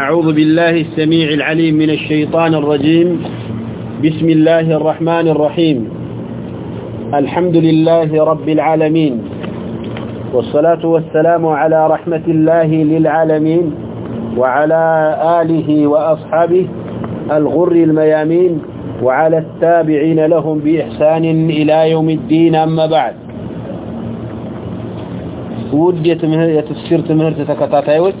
أعوذ بالله السميع العليم من الشيطان الرجيم. بسم الله الرحمن الرحيم. الحمد لله رب العالمين. والصلاة والسلام على رحمة الله للعالمين وعلى آله وأصحابه الغر الميامين وعلى التابعين لهم بإحسان إلى يوم الدين. أما بعد ود يتفسير تمهر تتكتاتيوች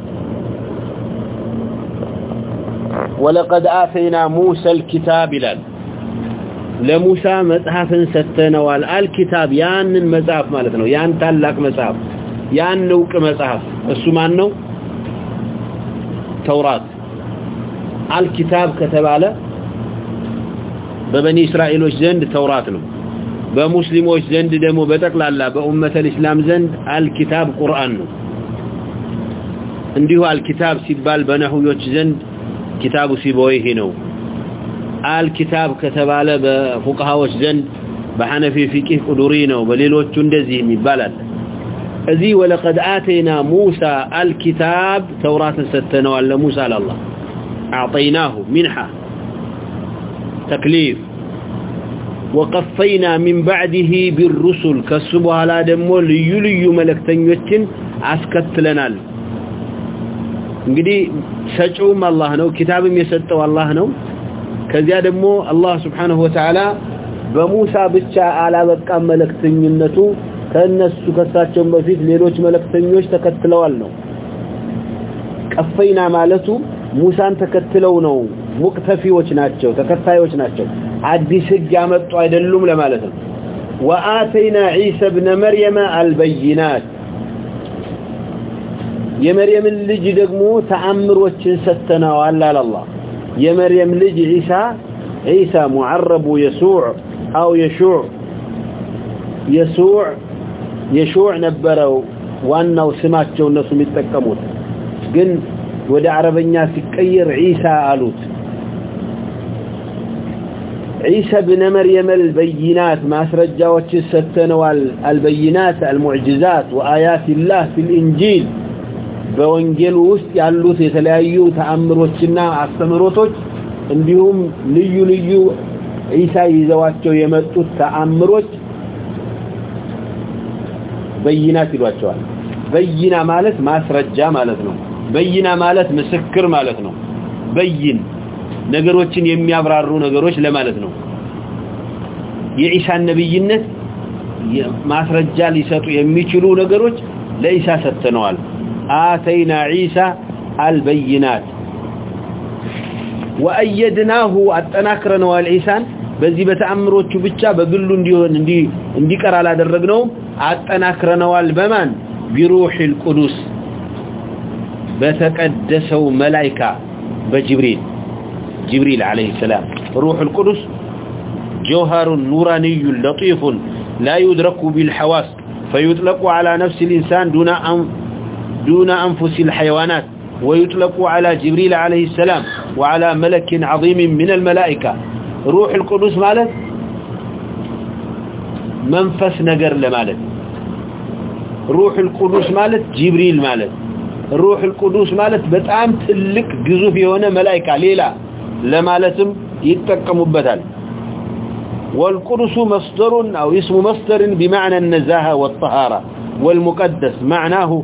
ولقد آتينا موسى الكتاب لال لموسى مصحف ستنوال الكتاب ያንን መጽሐፍ ማለት ነው ያን ታላቅ መጽሐፍ ያን ንውቅ መጽሐፍ እሱ ማን ነው ተውራት አልኪታብ ከተባለ በበኒ እስራኤሎች ዘንድ ተውራት ነው በሙስሊሞች ዘንድ ደግሞ በጠቅላላ በኡመተል እስላም ዘንድ አልኪታብ ቁርአን ነው እንዲሁ አልኪታብ ሲባል በነህዮች ዘንድ كتاب سيبويه نو۔ آل كتاب كتبال بفقها وشزن بحنفي فيكه قدورين وبليلوش اندزي مبالا اذي ولقد آتينا موسى الكتاب توراة ستنا ستنوى لموسى لله أعطيناه منحة تكليف وقفينا من بعده بالرسل كالسبوها لا دمو ليلي ملكتن يتن عسكت لنا እንግዲህ ሰጪውም አላህ ነው ኪታብም የሰጠው አላህ ነው ከዚያ ደግሞ አላህ Subhanahu Wa Ta'ala በሙሳ ብቻ አላበቃም መልእክተኝነቱ ከነሱ ከሳቸው በፊት ሌሎች መልእክተኞች ተከትለዋል ነው ቀፈይና ማለቱ ሙሳን ተከትለው ነው ሙቅተፊዎች ናቸው ተከታዮች ናቸው አዲስ ህግ ያመጡ አይደሉም ለማለት ነው وآتينا عيسى ابن مريم البينات የመርየምን ልጅ ደግሞ ተአምሮችን ሰተናዋል አላላ የመርየም ልጅ ዒሳ ዒሳ ሙዓረቡ የሱዕ አው የሹዕ የሱዕ የሹዕ ነበረው ዋናው ስማቸው እነሱ የሚጠቀሙት ግን ወደ አረበኛ ሲቀየር ዒሳ አሉት ዒሳ ብነ መርየም አልበይናት ማስረጃዎችን ሰተነዋል አልበይናት አልሙዕጅዛት ወአያት ላህ ፊልእንጂል በወንጌል ውስጥ ያሉት የተለያዩ ተአምሮችና አስተምሮቶች እንዲሁም ልዩ ልዩ ኢሳ ይዘዋቸው የመጡት ተአምሮች በይናት ይሏቸዋል በይና ማለት ማስረጃ ማለት ነው በይና ማለት ምስክር ማለት ነው በይን ነገሮችን የሚያብራሩ ነገሮች ለማለት ነው የኢሳ ነብይነት ማስረጃ ሊሰጡ የሚችሉ ነገሮች ለኢሳ ሰጥተነዋል آتينا عيسى البينات. وأيدناه أتناكرا والعيسان. بذي بتأمر بچا بقلو اندي, اندي كرا لا درقناهم أتناكرا والبمان بروح القدس بتقدسوا ملايكا بجبريل جبريل عليه السلام روح القدس جوهر نوراني لطيف لا يدرك بالحواس فيطلق على نفس الإنسان دون أن دون أنفس الحيوانات، ويطلق على جبريل عليه السلام وعلى ملك عظيم من الملائكة. روح القدس مالت منفس نقر لمالت روح القدس مالت جبريل مالت روح القدس مالت بتعام تلك قزوف هنا ملائكة. ليلة لمالتم يتقموا بتال والقدس مصدر أو اسم مصدر بمعنى النزاهة والطهارة. والمقدس معناه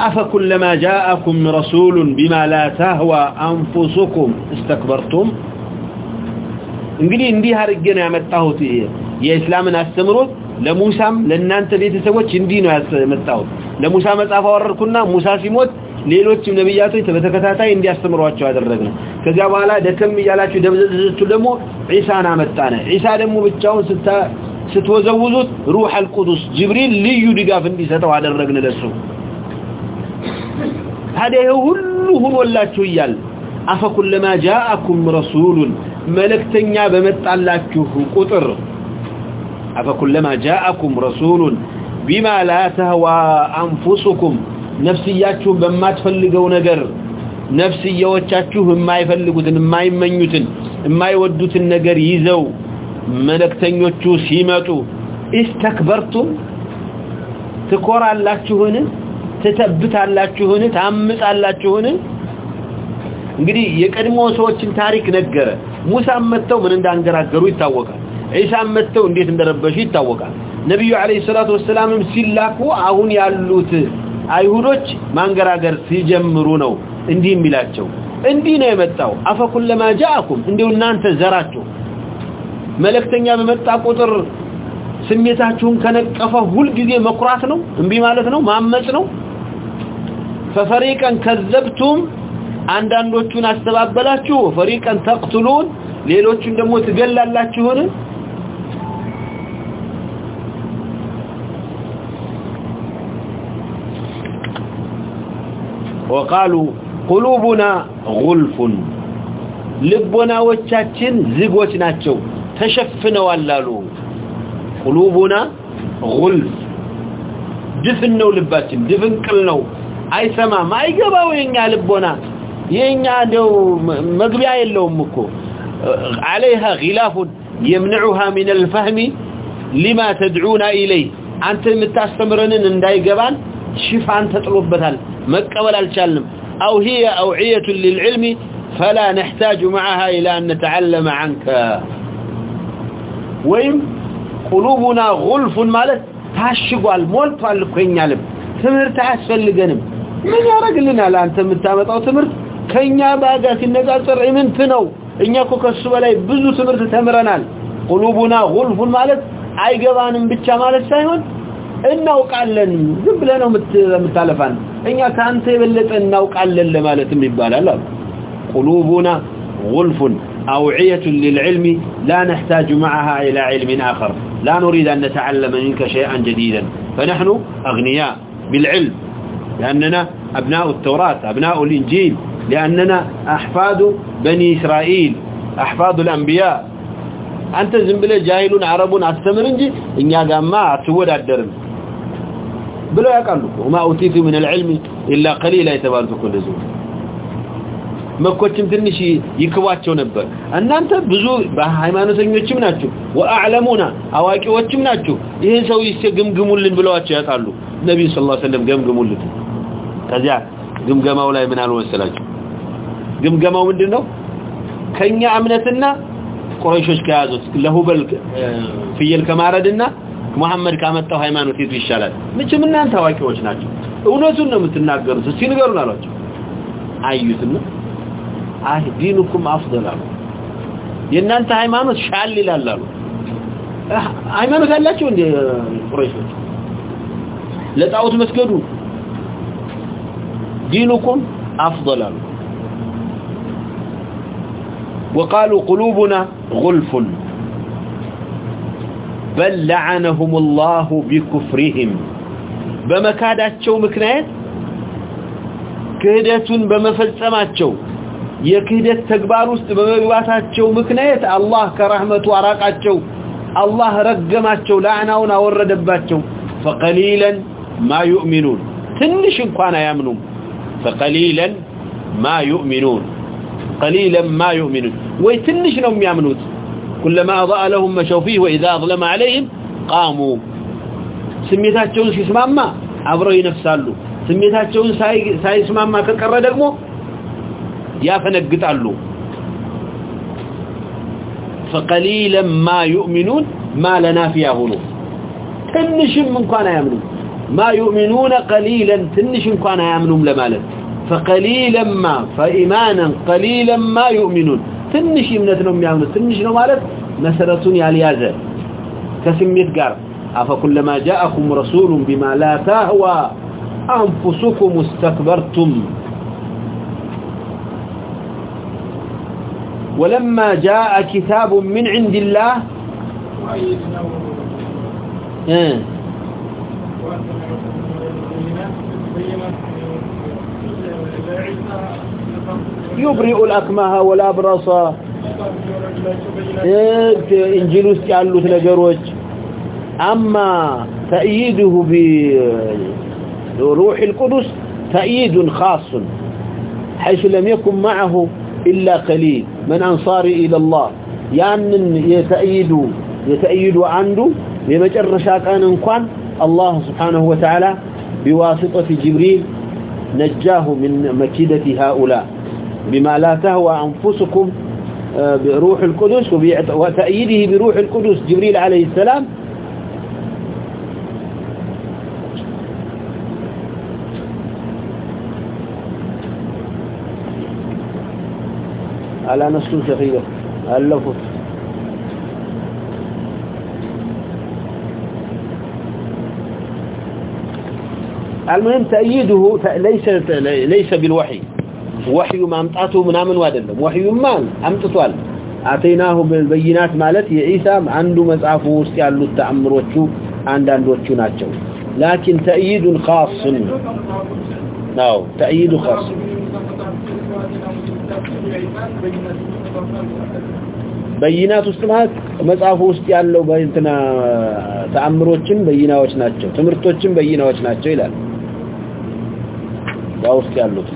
أفكلما جاءكم رسول بما لا تهوى أنفسكم استكبرتم እንግዲህ እንዲህ አድርገን ያመጣሁት የእስላምን አስተምሮት ለሙሳም ለእናንተ ቤተሰቦች እንዲህ ነው ያመጣሁት ለሙሳ መጽሐፍ አወረድኩና ሙሳ ሲሞት ሌሎችም ነብያቶች በተከታታይ እንዲያስተምሯቸው አደረግነው ከዚያ በኋላ ደከም እያላችሁ ደብዘዝቱ ደግሞ ዒሳን አመጣነ ዒሳ ደግሞ ብቻውን ስታ ስትወዘውዙት ሩህ አልቁዱስ ጅብሪል ልዩ ድጋፍ እንዲሰጠው አደረግን ለሱ هذا هلوه والله تويال أفا كلما جاءكم رسول ملك تنيا بمت على كهو قطر جاءكم رسول بما لا تهوى انفسكم نفسيات بما تفلقوا نقر. نفسي يواجهاتكو هما يفلقوا تن ما يمنيو ما يودو تن يزو. ملك تنيو تشو سيماتو. استكبرتم؟ تقرأ اللاكو ተተብታላችሁን ታምጻላችሁን እንግዲህ የቀድሞ ሰዎችን ታሪክ ነገረ ሙሳም መተው ምን እንዳንገራገሩ ይታወቃል ኢሳም መተው እንዴት እንደረበሹ ይታወቃል ነብዩ አለይሂ ሰላቱ ወሰለም ሲላኩ አሁን ያሉት አይሁዶች ማንገራገር ሲጀምሩ ነው እንዲህ የሚላቸው እንዲህ ነው የመጣው አፈኩን ለማጃአኩም እንዴው እናንተ ዘራችሁ መልእክተኛ በመጣ ቁጥር ስሜታችሁን ከነቀፈ ሁልጊዜ መኩራት ነው እንቢ ማለት ነው ማመጽ ነው ፈፈሪቀን ከዘብቱም አንዳንዶቹን አስተባበላችሁ ፈሪቀን ተቅትሉን ሌሎቹን ደግሞ ትገላላችሁን وقالوا قلوبنا غلف لبنا وچاچن زغوچ ናቸው ተሸፍነዋል አሉ قلوبنا غلف ድፍን ነው ልባችን ድፍንቅል ነው አይሰማም አይገባው የኛ ልቦና የኛ እንደው መግቢያ የለውም እኮ عليها غلاف يمنعها من الفهم لما تدعونا اليه አንተ የምታስተምረንን እንዳይገባን ሽፋን ተጥሎበታል مقبل الشالم أو هي أوعية للعلم فلا نحتاج معها إلى أن نتعلم عنك ويم قلوبنا غلف مالت تاشقوا المولت والكوين يعلم تمر تعسفل لقنم من يرق لنا لا أنت متامت أو تمر كين ياباقات النقاطر إمن تنو إن يكو كسوا لي بزو تمر تتمرنا قلوبنا غلف مالت أي قبان بيتشا مالت سايهون እናውቃለን ዝም ብለህ ነው የምታለፋን እኛ ካንተ የበለጠ እናውቃለን ለማለትም ይባላል አሉ قلوبنا غلف أوعية للعلم لا نحتاج معها إلى علم آخر لا نريد أن نتعلم منك شيئا جديدا فنحن أغنياء بالعلم لأننا أبناء التوراة أبناء الإنجيل لأننا أحفاد بني إسرائيل أحفاد الأنبياء أنت زنبلة جاهلون عربون أستمر انجي إن يقام أتود الدرم ብለው ያውቃሉ وما اوتيت من العلم الا قليلا የተባሉት እኮ እንደዚህ መኮችም ትንሽ ይክዋቸው ነበር እናንተ ብዙ በሃይማኖተኞችም ናችሁ ወአዕለሙና አዋቂዎችም ናችሁ ይሄን ሰው ይስገምግሙልን ብለዋቸው ያውቃሉ ነብዩ ሰለላሁ ዐለይሂ ወሰለም ገምግሙልን ከዚያ ግምገማው ላይ ምን አሉ መሰላችሁ ግምገማው ምንድነው ከኛ አምነትና ቁረይሾች ከያዙት ለሁበል ፍየል ከማረድና መሐመድ ካመጣው ሃይማኖት የቱ ይሻላል ምንም እናንተ አዋቂዎች ናችሁ እውነቱን ነው የምትናገሩት እስቲ ንገሩን አሏቸው አይዩትም አይ ዲንኩም افضل አሉ የእናንተ ሃይማኖት ሻል ይላል አሉ ሃይማኖት አላችሁ እንዴ ቁረይሾች ለጣውት መስገዱ دينكم أفضل. وقالوا قلوبنا غلف. بل لعنهم الله بكفرهم. بمكاداتهم مكنات. كهدتون بمفصماتهم የክህደት ተግባር ውስጥ በመግባታቸው ምክንያት አላህ ከረህመቱ አራቃቸው አላህ ረገማቸው ላዕናውን አወረደባቸው فقليلا ما يؤمنون. ትንሽ እንኳን አያምኑም فقليلا ما يؤمنون قليلا ما يؤمنون ወይ ትንሽ ነው የሚያምኑት كلما أضاء لهم مشوا فيه وإذا أظلم عليهم قاموا ስሜታቸውን ሲስማማ አብረው ይነፍሳሉ ስሜታቸውን ሳይስማማ ከቀረ ደግሞ ያፈነግጣሉ فقليلا ما يؤمنون ما لنا فيها هنا ትንሽም እንኳን አያምኑም ما يؤمنون قليلا تنش انكم يؤمنون لمالك. فقليلا ما فإيمانا قليلا ما يؤمنون. تنش يمنتنهم يؤمنون تنش نو مالك. مسرتون يا اليازة كسميت قار. أفكلما جاءكم رسول بما لا تهوى أنفسكم استكبرتم. ولما جاء كتاب من عند الله وعيدنا يبرئ الأكمه والأبرص إنجيل استعلوا نجروج أما تأييده بروح القدس تأييد خاص، حيث لم يكن معه إلا قليل من أنصار إلى الله. يعني يتأيد يتأيد عنده. بمجرشا كان انكوان الله سبحانه وتعالى بواسطة جبريل نجاه من مكيدة هؤلاء بما لا تهوى أنفسكم بروح القدس وتأييده بروح القدس. جبريل عليه السلام على نسل شخيرة ألفت المهم تأييده ليس ليس بالوحي. وحي ما امطاته من امن وادلم وحي ما امططوال اعطيناه بالبينات مالت. يا عيسى، عنده مصحفه وسط يالو التامروچو عند اندوچو ناتشو لكن تأييد خاص. ناو تأييد خاص. بينات استمات مصحف وسط يالو بينتنا تامروچن بيناوچ ناتشو تمرتوچن بيناوچ ناتشو يلال ውስጥ ያሉት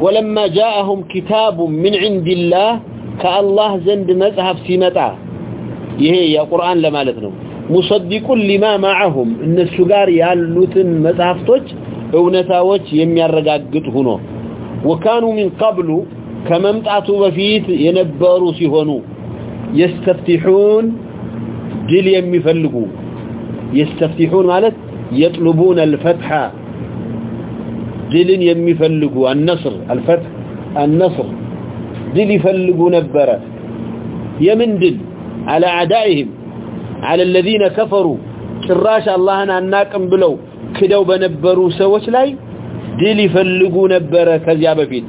ولما جاءهم كتاب من عند الله كالله زند مذهب سيمتا ይሄ የቁርአን ለማለት ነው ሙሰዲቁ ሊማ ማዓሁም እነሱ ጋር ያሉትን መጽሐፍቶች እውነታዎች የሚያረጋግጥ ሆኖ ወካኑ ሚን ቀብሉ ከመምጣቱ በፊት የነበሩ ሲሆኑ የስተፍቲሑን ድል የሚፈልጉ የስተፍቲሑን ማለት የጥሉቡን አልፈትሐ ድልን የሚፈልጉ አነስር አልፈትሕ አነስር ድል ይፈልጉ ነበረ የምን ድል على أعدائهم على الذين كفروا ጭራሽ አላህን አናቅም ብለው ክደው በነበሩ ሰዎች ላይ ድል ይፈልጉ ነበረ ከዚያ በፊት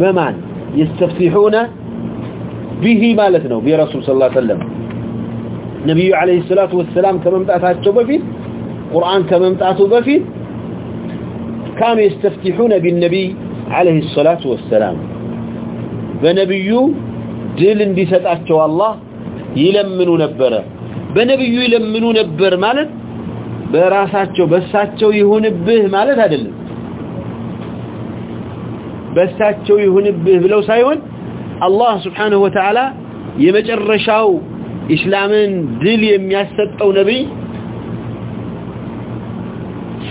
በማን يستفتحون به ማለት ነው በረሱል ሰለላሁ ዐለይሂ ወሰለም نبي عليه الصلاة والسلام كما امتعته بفيد قرآن كما امتعته بفيد كانوا يستفتحون بالنبي عليه الصلاة والسلام فنبي دل بسطعته الله يلمنوا نبرا بنبي يلمنوا نبرا مالت براساته بساته يهون به مالت هذا اللي بساته يهون به لو سايون الله سبحانه وتعالى يمجر ኢስላምን ድል የሚያሰጠው ነብይ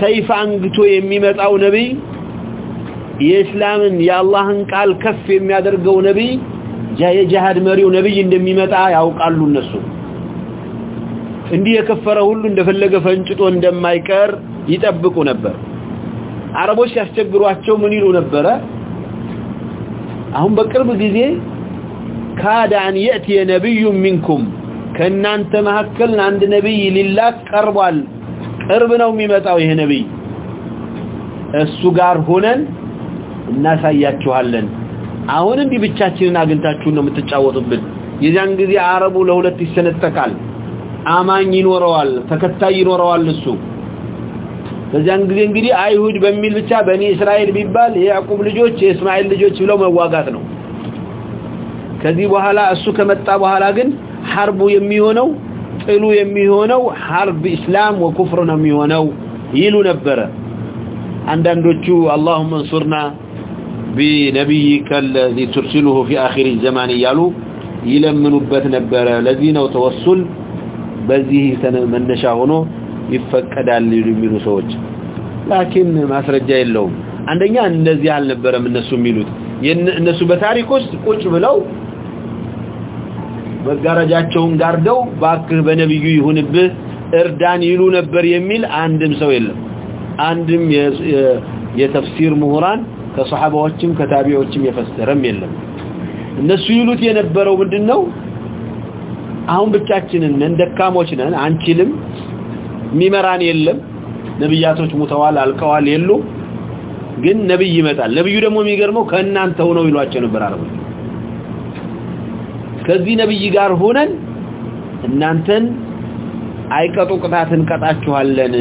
ሰይፍ አንግቶ የሚመጣው ነብይ የኢስላምን የአላህን ቃል ከፍ የሚያደርገው ነብይ የጂሃድ መሪው ነብይ እንደሚመጣ ያውቃሉ እነሱ እንዲህ የከፈረ ሁሉ እንደፈለገ ፈንጭጦ እንደማይቀር ይጠብቁ ነበር አረቦች ያስቸግሯቸው ምን ይሉ ነበረ አሁን በቅርብ ጊዜ ካዳን ያቲ ነብዩ منكم ከእናንተ መካከል አንድ ነብይ ሊላክ ቀርቧል ቅርብ ነው የሚመጣው ይሄ ነብይ እሱ ጋር ሆነን እናሳያችኋለን አሁንም ቢብቻችንን አግንታችሁን ነው የምትጫወቱብን የዚያን ጊዜ አረቡ ለሁለት ይሰነጠቃል አማኝ ይኖረዋል ተከታይ ይኖረዋል እሱ በዚያን ጊዜ እንግዲህ አይሁድ በሚል ብቻ በኒ እስራኤል ቢባል የያዕቆብ ልጆች የእስማኤል ልጆች ብለው መዋጋት ነው ከዚህ በኋላ እሱ ከመጣ በኋላ ግን حرب يميونو طلو يميونو حرب اسلام وكفر يميونو يلو نبر عندانجو اللهم انصرنا بنبيك الذي ترسله في اخر الزمان يالو يلمنو بث نبر الذين توسل بذيه سنه من نشا هو يفقد اللي يميلو سوت لكن ما سرجا يلو عندنا ان الذي حال نبر من الناس يميلو ينسو بتاريخ قص قص بلاو መጋረጃቸውን ጋርደው ባክህ በነብዩ ይሁንብህ እርዳን ይሉ ነበር የሚል አንድም ሰው የለም አንድም የተፍሲር ምሁራን ከሰሃባዎችም ከታቢዎችም የፈሰረም የለም እነሱ ይሉት የነበረው ምንድነው አሁን ብቻችንን እንደካሞች ነን አንችልም ሚመራን የለም ነብያቶች ሙተዋል አልቀዋል የሉ ግን ነብይ ይመጣል ነብዩ ደግሞ የሚገርመው ከእናንተው ነው ይሏቸው ነበር አረቦች ከዚህ ነብይ ጋር ሆነን እናንተን አይቀጡ ቅጣትን ቀጣችኋለን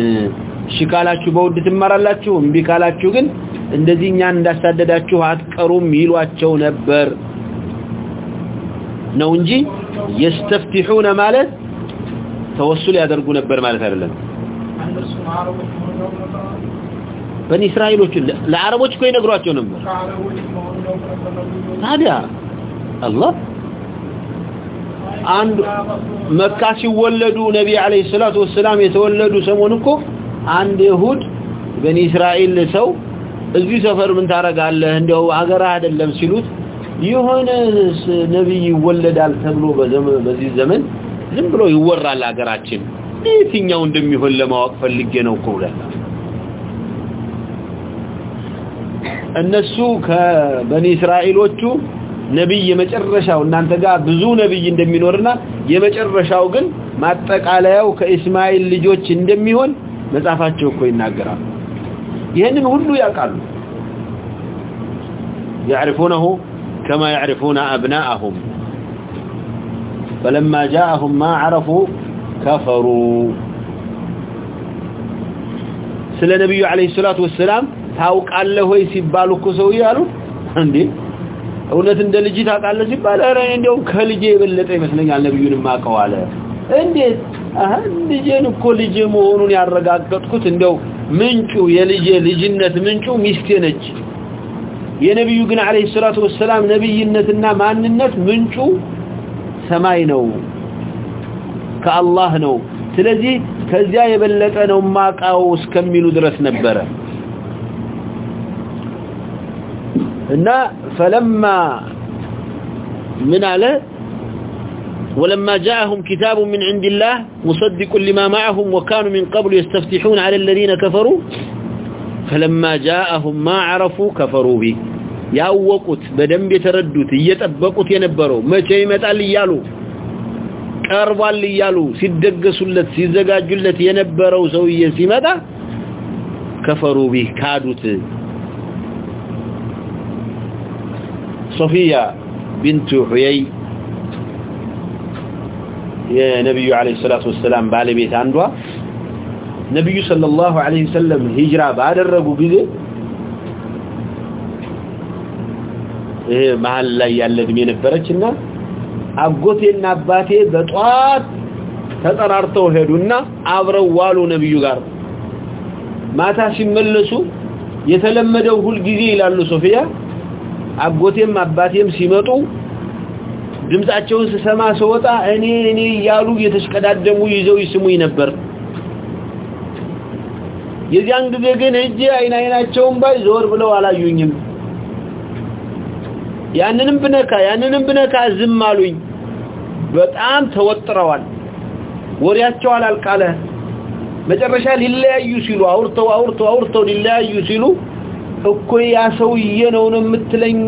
እሺ ካላችሁ በውድ ትመራላችሁ እምቢ ካላችሁ ግን እንደዚህ እኛን እንዳሳደዳችሁ አትቀሩም ይሏቸው ነበር ነው እንጂ يستفتحون ማለት ተወሱል ያደርጉ ነበር ማለት አይደለም በኒ እስራኤሎች ለአረቦች እኮ ይነግሯቸው ነበር ታዲያ አላህ አንድ መካ ሲወለዱ ነብይ አለይሂ ሰላቱ ወሰለም የተወለዱ ሰሞን እኮ አንድ ይሁድ በኒ እስራኤል ሰው እዚህ ሰፈር ምን ታረጋለህ እንደው አገራ አይደለም ሲሉት ይሆነ ነብይ ይወለዳል ተብሎ በዘመን በዚህ ዘመን ዝም ብሎ ይወራል አገራችን የትኛው እንደሚሆን ለማወቅ ፈልጌ ነው እኮ እነሱ ከበኒ እስራኤሎቹ ነብይ የመጨረሻው እናንተ ጋር ብዙ ነብይ እንደሚኖርና የመጨረሻው ግን ማጠቃለያው ከእስማኤል ልጆች እንደሚሆን መጻፋቸው እኮ ይናገራል ይሄንን ሁሉ ያውቃሉ يعرفونه كما يعرفون أبناءهم فلما جاءهم ما عرفوا كفروا سلا نبي عليه الصلاة والسلام ታውቅ አለ ሆይ ሲባሉ እኮ ሰው ያሉ እንዴ እውነት እንደ ልጅ ታቃለ ሲባል አረ እንደው ከልጅ የበለጠ ይመስለኛል ነብዩን ማቀዋለ እንዴት አንድ ጀን እኮ ልጅ መሆኑን ያረጋግጥኩት እንደው ምንጩ የልጅ ልጅነት ምንጩ ሚስቴ ነች የነብዩ ግን አለይሂ ሰላቱ ወሰለም ነብይነትና ማንነት ምንጩ ሰማይ ነው ከአላህ ነው ስለዚህ ከዚያ የበለጠ ነው ማቃው እስከሚሉ ድረስ ነበረ። እና فلما من على ولما جاءهم كتاب من عند الله مصدق لما معهم وكانوا من قبل يستفتحون على الذين كفروا فلما جاءهم ما عرفوا كفروا به ያወቁት በደንብ የተረዱት እየጠበቁት የነበረው መቼ ይመጣል እያሉ ቀርቧል እያሉ ሲደገሱለት ሲዘጋጁለት የነበረው ሰውዬ ሲመጣ ከፈሩ ቢህ ካዱት صفية بنت حيي. يا نبي عليه الصلاة والسلام بالي بيت عندها. نبي صلى الله عليه وسلم هجرة بعد الرقو قذي መሀል ላይ ያለ እድሜ ነበረችና አጎቴና አባቴ በጧት ተጠራርተው ሄዱና አብረው ዋሉ ነብዩ ጋር። ማታ ሲመለሱ የተለመደው ሁል ጊዜ ይላሉ ሶፊያ اب گوتم سیماٹو سماس تر سیلو سیلو እኮ ያ ሰውዬ ነው ነው የምትለኝ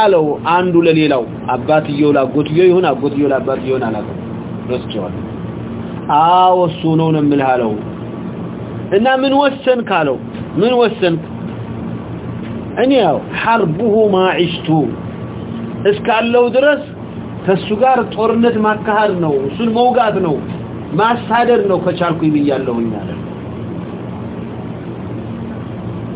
አለው አንዱ ለሌላው አባትየው ላጎትየው ይሁን አጎትየው ላባትየው አላለው ወስጨዋል አዎ እሱ ነው ነው የምልሃለው እና ምን ወሰን ካለው ምን ወሰን እኔው حربه ما عشتو እስካለው ድረስ ከሱ ጋር ጦርነት ማካሃድ ነው እሱን መውጋት ነው ማሳደር ነው ከቻልኩ ይብያለሁኛለሁ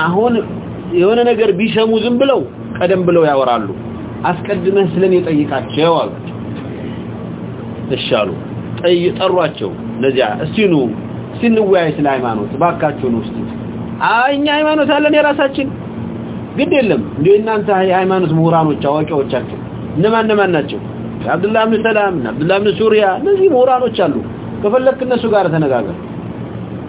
አሁን የሆነ ነገር ቢሸሙ ዝም ብለው ቀደም ብለው ያወራሉ አስቀድመህ ስለኔ ጠይቃቸው አሉ እሻሉ ጠይ ጠሯቸው ለዚያ እስቲኑ ሲንወያይ ስለ ሃይማኖት ባካችሁን እስቲ እኛ ሃይማኖት አለን የራሳችን ግድ የለም እንደ እናንተ የሃይማኖት ምሁራኖች አዋቂዎቻችሁ እነማን እነማን ናቸው አብዱላህ ብን ሰላም አብዱላህ ብን ሱሪያ እነዚህ ምሁራኖች አሉ ከፈለክ እነሱ ጋር ተነጋገር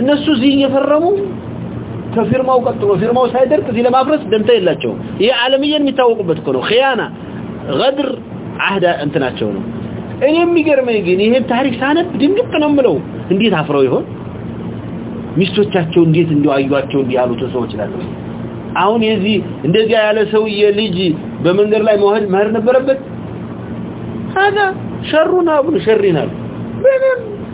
እነሱ እዚህ እየፈረሙ ከፊርማው ቀጥሎ ፊርማው ሳይደርቅ እዚህ ለማፍረስ ደምታ የላቸውም ይሄ ዓለምየን የሚታወቁበት እኮ ነው ኺያና ገድር አህዳ እንትናቸው ነው እኔ የሚገርመኝ ግን ይሄን ታሪክ ሳነብ ድንግጥ ነው የምለው እንዴት አፍረው ይሆን ሚስቶቻቸው እንዴት እንዲያዩአቸው እንዲያሉት ሰዎች ናቸው አሁን የዚህ እንደዚያ ያለ ሰውዬ ልጅ በመንገድ ላይ መሄድ መሄድ ነበረበት هذا شرنا ابن شرنا ምንም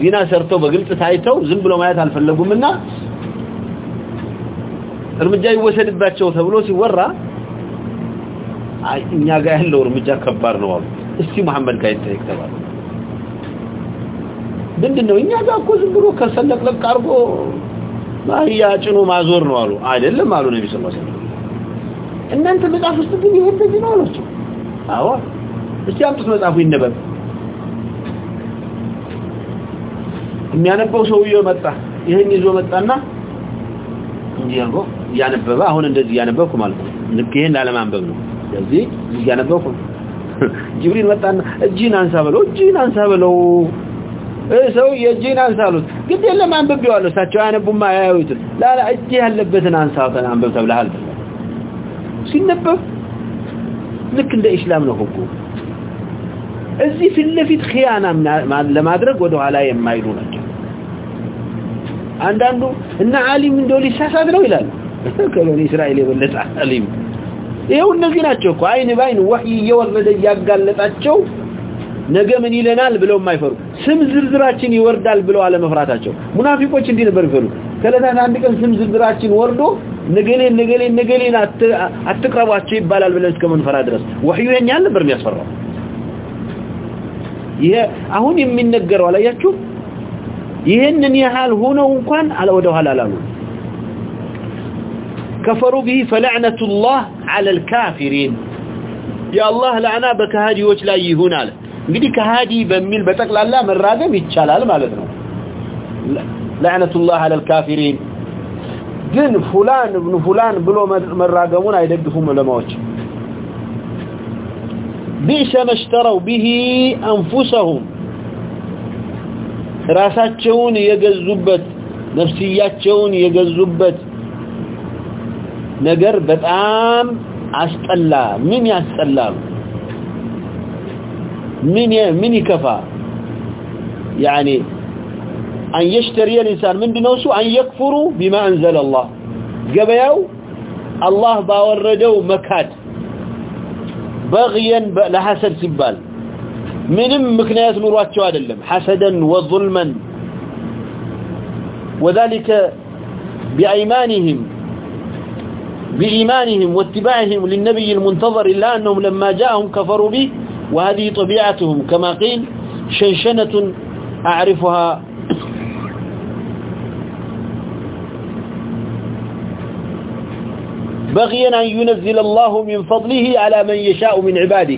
زنا سرتو بغلط تايتو زين بلا ما يات الفلغو منا ارمجاي وسد باتشو تبلو سيورا اي انيا غا يلو ارمجا كبار نو اسي محمد كاين تايك تبا بندنو انيا غا كو زين برو كسلق لك قربو ما هي اچنو ما زور نو قالو ايدلم قالو نبي صلى الله عليه وسلم ان انت مصافستو دي هيتجي نو قالو اوا اسي امتو مصافو ينبب የሚያነበው ሰውዬው መጣ ይሄን ይዞ መጣና እንዲህ አልጎ ያነበበ አሁን እንደዚህ ያነበብኩ ማለት ነው ልክ ይሄን ላለማንበብ ነው ስለዚህ ያነበብኩ ጅብሪል መጣና እጅህን አንሳ በለው እጅህን አንሳ በለው ሰው የእጅህን አንሳ አሉት ግድ የለም አንብቤዋለሁ እሳቸው አያነቡማ አያዩትም ላላ እጅህ ያለበትን አንሳ አንብብ ተብለሃል ሲነበብ ልክ እንደ እስላም ነው ህጉ እዚህ ፊት ለፊት ኺያና ለማድረግ ወደ ኋላ የማይሉ ናቸው አንዳንዱ እና ዓሊም እንደው ሊሳሳት ነው ይላል ከሎኒ እስራኤል የበለጠ ዓሊም ይሄው እነዚህ ናቸው እኮ አይን ባይን ወህይ ይወረደ ያጋለጣቸው ነገ ምን ይለናል ብለው የማይፈሩ ስም ዝርዝራችን ይወርዳል ብለው አለመፍራታቸው ሙናፊቆች እንዲህ ነበር ይፈሩ ከለታ አንድ ቀን ስም ዝርዝራችን ወርዶ ነገሌ ነገሌ ነገሌን አትቅረባቸው ይባላል ብለን እስከምንፈራ ድረስ ወህዩ ይሄን ያህል ነበር የሚያስፈራው ይሄ አሁን የሚነገረው አላያችሁ ይህንን ያህል ሆነው እንኳን ወደ ኋላ አላሉ። كفروا به فلعنه الله على الكافرين يا الله لعنا لعنة بكهاديዎች ላይ ይሆናል እንግዲህ ከሃዲ በሚል በጠቅላላ መራገም ይቻላል ማለት ነው። لعنه الله على الكافرين ግን فلان ابن فلان ብሎ መራገሙን አይደግፉም ለማዎች بئس ما اشتروا به انفسهم ራሳቸውን የገዙበት ነፍስያቸውን የገዙበት ነገር በጣም አስጠላ ምን ያስጠላሉ ምን ምን ይከፋ يعني ان يشتري الانسان من دنوس ان يكفروا بما انزل الله ገበያው الله ባወረደው መካድ بغيا لحسد ሲባል ምንም ምክንያት ኑሯቸው አይደለም حسدا وظلما وذلك بايمانهم بإيمانهم واتباعهم للنبي المنتظر إلا أنهم لما جاءهم كفروا به وهذه طبيعتهم كما قيل شنشنة أعرفها بغيا أن ينزل الله من فضله على من يشاء من عباده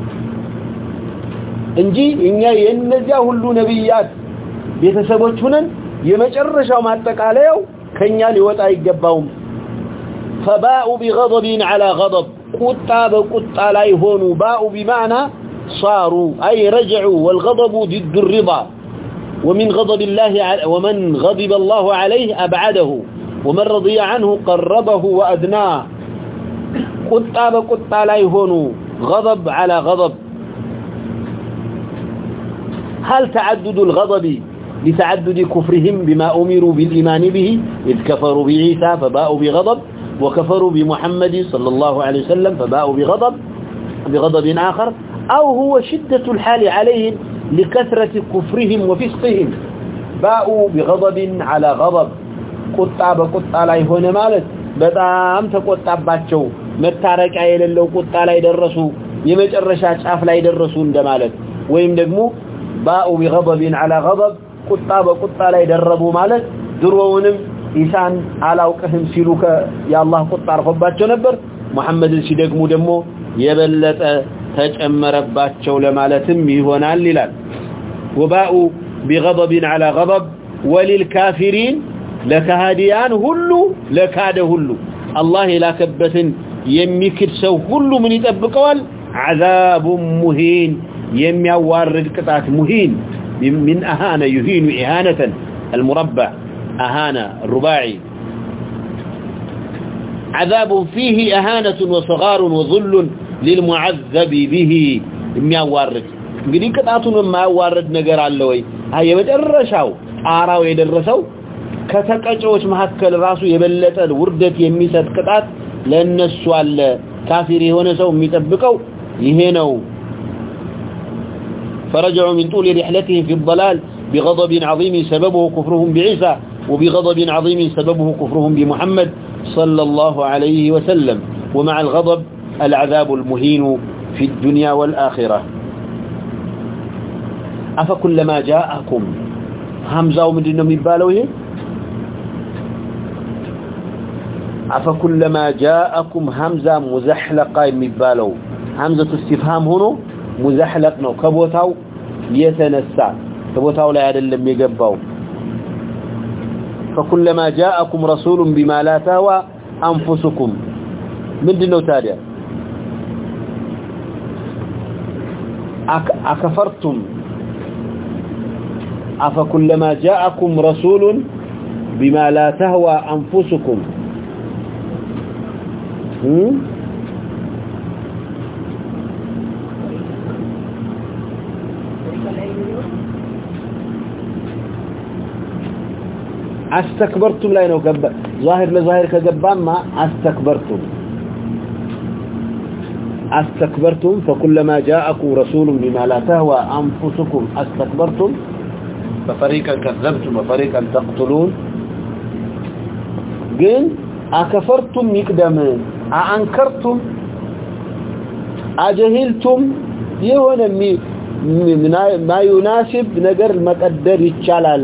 እንጂ እኛ የነዚያ ሁሉ ነብያት ቤተሰቦች ሆነን የመጨረሻው ማጠቃለያው ከኛ ሊወጣ አይገባውም فباءوا بغضب على غضب قطا بقطا لا يهونوا باءوا بمعنى صاروا أي رجعوا والغضب ضد الرضا ومن غضب الله ومن غضب الله عليه أبعده ومن رضي عنه قربه وأدناه قطا بقطا لا يهونوا غضب على غضب هل تعدد الغضب لتعدد كفرهم بما أمروا بالإيمان به إذ كفروا بعيسى فباءوا بغضب وكفروا بمحمد صلى الله عليه وسلم فباءوا بغضب بغضب آخر أو هو شدة الحال عليهم لكثرة كفرهم وفسقهم باءوا بغضب على غضب قطع بقطع لا يهون مالت በጣም ተቆጣባቸው መታረቂያ የሌለው ቁጣ ላይ ደረሱ የመጨረሻ ጫፍ ላይ ደረሱ እንደማለት ወይም ደግሞ ባኡ بغضب على غضب ቁጣ በቁጣ ላይ ደረቡ ማለት ድሮውንም ኢሳን አላውቅህም ሲሉ የአላህ ቁጣ አርፎባቸው ነበር መሐመድን ሲደግሙ ደግሞ የበለጠ ተጨመረባቸው ለማለትም ይሆናል ይላል ወባኡ بغضب على غضب وللكافرين ለካሃዲያን ሁሉ ለካደ ሁሉ አላህ የላከበትን የሚክድ ሰው ሁሉ ምን ይጠብቀዋል عذاب مهين የሚያዋርድ ቅጣት ሙሂን من أهانة يهين إهانة المربع أهانة الرباعي عذاب فيه أهانة وصغار وظل للمعذب به የሚያዋርድ እንግዲህ ቅጣቱን የማያዋርድ ነገር አለ ወይ አይ የመጨረሻው ጣራው የደረሰው ከተቀጮች መካከል ራሱ የበለጠ ውርደት የሚሰጥ ቅጣት ለነሱ አለ ካፊር የሆነ ሰው የሚጠብቀው ይሄ ነው فرجعوا من طول رحلتهم في الضلال بغضب عظيم سببه كفرهم بعيسى وبغضب عظيم سببه كفرهم بمحمد صلى الله عليه وسلم. ومع الغضب العذاب المهين في الدنيا والآخرة. أفكلما جاءكم. همزة ومدنا مبالوه أفكلما جاءكم همزة مزحلقة مبالو همزة استفهام هنا؟ مزحلق نو كبوتاو يتنسى كبوتاو لا يدلم يقباو فكلما جاءكم رسول بما لا تهوى أنفسكم من دنو تاريا أكفرتم أفكلما جاءكم رسول بما لا تهوى أنفسكم استكبرتم لا ينو ظاهر لظاهر كجبان ما استكبرتم استكبرتم فكلما جاءكم رسول بما لا تهوى أنفسكم استكبرتم ففريقا كذبتم وفريقا تقتلون. قل أكفرتم يقدم أأنكرتم أجهلتم يهون ما يناسب نقر المقدر يتشالال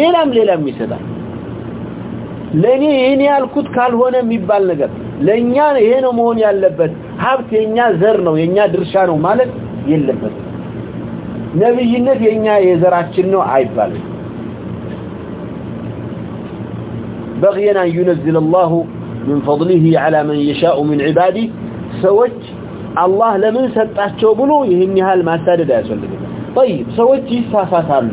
ሌላም ሌላም ይሰጣል ለኔ ይሄን ያልኩት ካልሆነ የሚባል ነገር ለኛ ይሄ ነው መሆን ያለበት ሀብት የኛ ዘር ነው የኛ ድርሻ ነው ማለት የለበት ነብይነት የኛ የዘራችን ነው አይባልም بغينا ينزل الله من فضله على من يشاء من عباده سوج الله لمن سطاچو بلو ይህን ያህል ማሳደድ አያስፈልግም طيب ሰዎች ይሳሳታሉ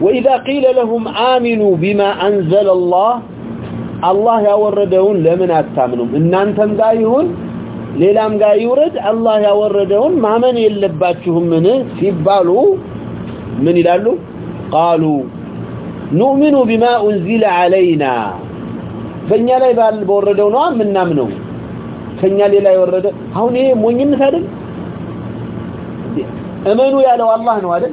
وإذا قيل لهم آمنوا بما أنزل الله الله يوردون لمن أتامنهم. إن أنتم قايهون، ليلام قاي يورد الله يوردون ما من يلباتهم منه سيبالوا من يلالوا قالوا، نؤمن بما أنزل علينا. فإننا لا يبال بوردون ومن نامنهم. فإننا لا يورد. هون إيه مين مثلا أمنوا يا لو الله نوادل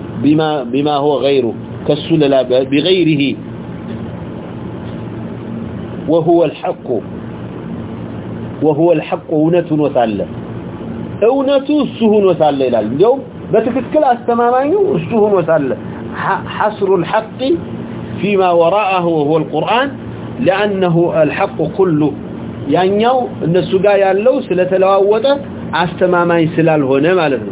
بما, بما هو غيره كالسلل بغيره. وهو الحق. وهو الحق اونة وتعالى اونة السهون وتعالى الال اليوم. بتفكر استمامين السهون وتعالى حصر الحق فيما وراءه وهو القرآن لأنه الحق كله. يعني الناس قايا له سلة لواوته استمامين سلال هنا مالذنه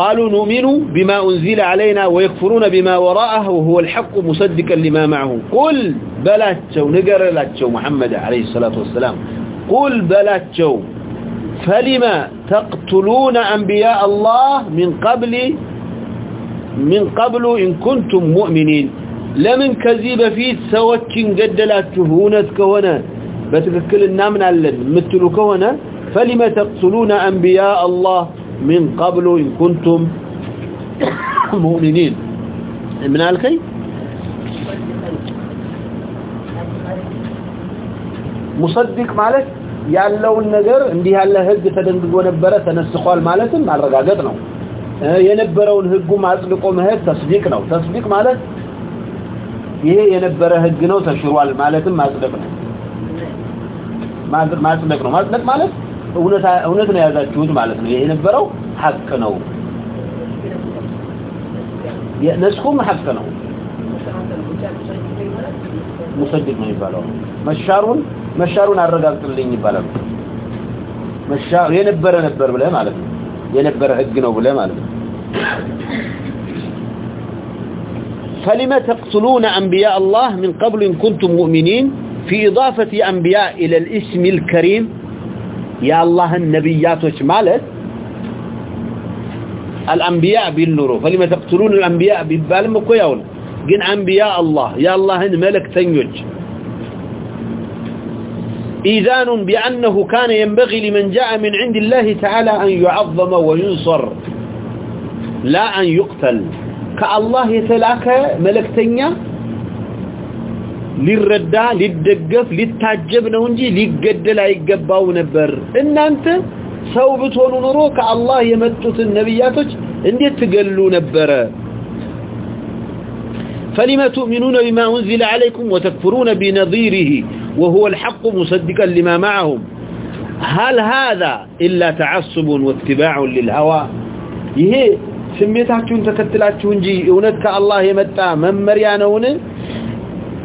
قالوا نؤمن بما أنزل علينا ويكفرون بما وراءه وهو الحق مصدقا لما معه. قل بلاتشو نقر لاتشو محمد عليه الصلاة والسلام. قل بلاتشو فلما تقتلون أنبياء الله من قبل من قبل إن كنتم مؤمنين؟ لمن كذيب فيه سوتشن قدلاتشو هونت كونا بتككل النامن علن مثلوا كونا فلما تقتلون أنبياء الله؟ من قبل إن كنتم مؤمنين من الكي مصدق ማለት ያለውን ነገር እንዲህ ያለ ህግ ተደንግጎ ነበረ ተነስቋል ማለትም ማረጋገጥ ነው የነበረውን ህጉ ማጽድቆ መሄድ ተስዲቅ ነው ተስዲቅ ማለት ይሄ የነበረ ህግ ነው ተሽሯል ማለትም ማጽደቅ ነው ማጽደቅ ነው ማጽደቅ ማለት እውነት እውነት ነው ያዛችሁት ማለት ነው ይሄ የነበረው ሐቅ ነው የነስኩም ሐቅ ነው ሙሰድቅ ነው ይባላል መሻሩን መሻሩን አረጋግጥልኝ ይባላል መሻሩ የነበረ ነበር ብለ ማለት ነው የነበረ ህግ ነው ብለ ማለት ነው فلما تقتلون انبياء الله من قبل ان كنتم مؤمنين في اضافه انبياء الى الاسم الكريم የአላህን ነብያቶች ማለት الانبياء بالنور فلما تقتلون الانبياء بالبالم እኮ ያው ነው ግን انبياء الله የአላህን መለክተኞች إذان بأنه كان ينبغي لمن جاء من عند الله تعالى أن يعظم وينصر لا أن يقتل كالله يتلاك ملكتنيا ሊረዳ ሊደገፍ ሊታጀብ ነው እንጂ ሊገደል አይገባው ነበር እናንተ ሰው ብትሆኑ ኑሮ ከአላህ የመጡትን ነቢያቶች እንዴት ትገሉ ነበረ فلما تؤمنون بما أنزل عليكم وتكفرون بنظيره وهو الحق مصدقا لما معهم هل هذا إلا تعصب واتباع للهوى ይሄ ስሜታችሁን ተከትላችሁ እንጂ እውነት ከአላህ የመጣ መመሪያ ነውን